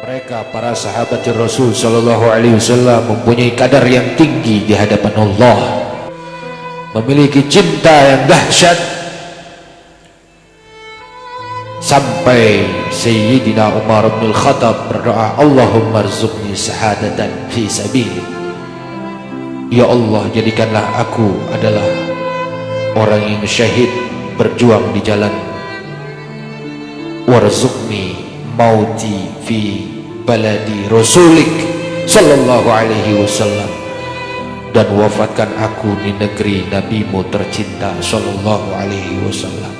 mereka para sahabat Rasul sallallahu alaihi wasallam mempunyai kadar yang tinggi di hadapan Allah. Memiliki cinta yang dahsyat. Sampai Sayyidina Umar bin Khattab berdoa Allahumma rzuqni sahadatan fi sabili Ya Allah jadikanlah aku adalah orang yang syahid berjuang di jalan. Warzuqni mauti fi baladi rasulik sallallahu alaihi wasallam. Dan wafatkan aku di negeri nabimu tercinta sallallahu alaihi wasallam.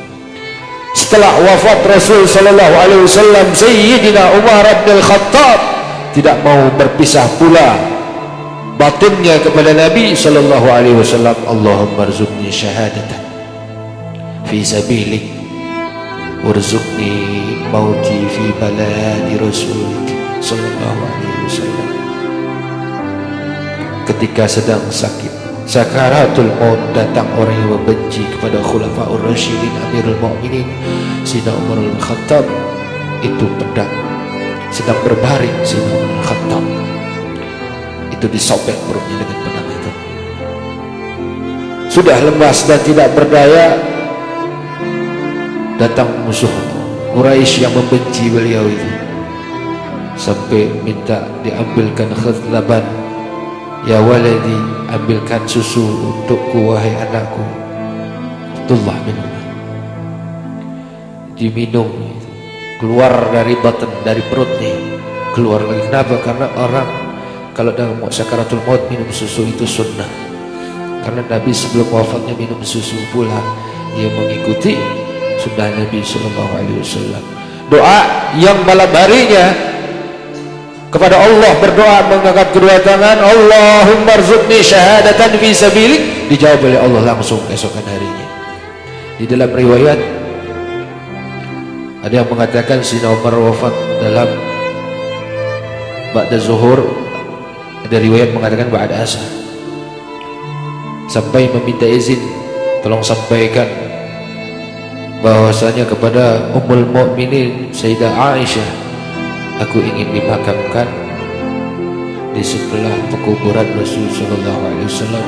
Setelah wafat Rasul sallallahu alaihi wasallam Sayyidina Umar bin Khattab tidak mau berpisah pula batinnya kepada Nabi sallallahu alaihi wasallam. Allahumma rzuqni syahadatan fi sabilik warzuqni mauti fi baladi rasulik sallallahu alaihi wasallam ketika sedang sakit sakaratul maut datang orang yang membenci kepada khulafaur rasyidin amirul mukminin Sayyidina Umar al-Khattab. Itu pedang. Sedang berbaring Sayyidina Umar al-Khattab. Itu disobek perutnya dengan pedang itu. Sudah lemas dan tidak berdaya datang musuh Quraisy yang membenci beliau itu. Sampai minta diambilkan khutlaban Ya waladi ambilkan susu untukku wahai anakku. Abdullah minum. Diminum. Keluar dari batin dari perutnya. Keluar lagi. Kenapa? Karena orang Kalau dalam sakaratul maut minum susu itu sunnah. Karena Nabi sebelum wafatnya minum susu pula Ia mengikuti sunnah Nabi SAW Doa yang malam harinya kepada Allah berdoa mengangkat kedua tangan Allahumma rzuqni syahadatan fi sabilik. Dijawab oleh Allah langsung esokan harinya. Di dalam riwayat ada yang mengatakan Sina Umar wafat dalam Ba'da Zuhur. Ada riwayat mengatakan Ba'da Asar. Sampai meminta izin tolong sampaikan bahwasanya kepada Ummul Mukminin Sayyidah Aisyah aku ingin dimakamkan di sebelah pekuburan Rasul sallallahu alaihi wasallam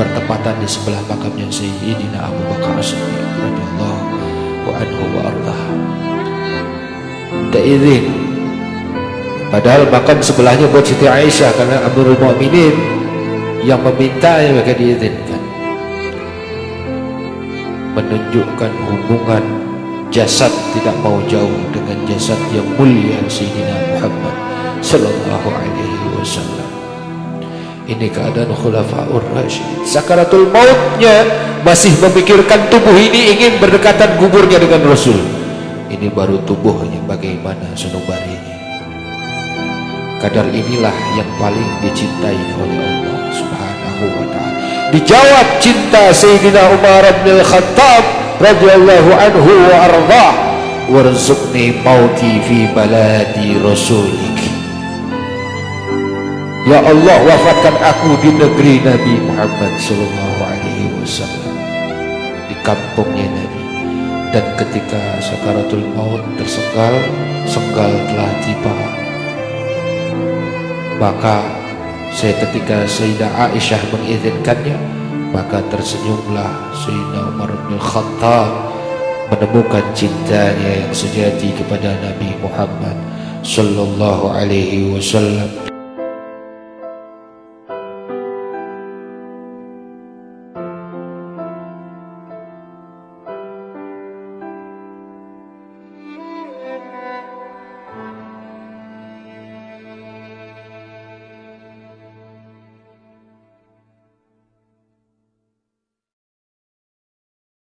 bertepatan di sebelah makamnya Sayyidina Abu Bakar As-Siddiq radhiyallahu anhu wa ardah. Tak izin. Padahal makam sebelahnya buat Siti Aisyah karena Amirul Mukminin yang meminta yang maka diizinkan. Menunjukkan hubungan jasad tidak mau jauh dengan jasad yang mulia Sayyidina Muhammad sallallahu alaihi wasallam. Ini keadaan khulafaur rasyid. Sakaratul mautnya masih memikirkan tubuh ini ingin berdekatan kuburnya dengan Rasul. Ini baru tubuhnya bagaimana sanubarinya. Kadar inilah yang paling dicintai oleh Allah. Dijawab cinta Sayyidina Umar bin Khattab radhiyallahu anhu wa arda warzuqni mauti fi baladi rasulik. Ya Allah wafatkan aku di negeri Nabi Muhammad sallallahu alaihi wasallam. Di kampungnya Nabi. Dan ketika sakaratul maut tersenggal senggal telah tiba. Maka saya ketika Sayyidah Aisyah mengizinkannya maka tersenyumlah Sayyidina Umar bin Khattab menemukan cintanya yang sejati kepada Nabi Muhammad sallallahu alaihi wasallam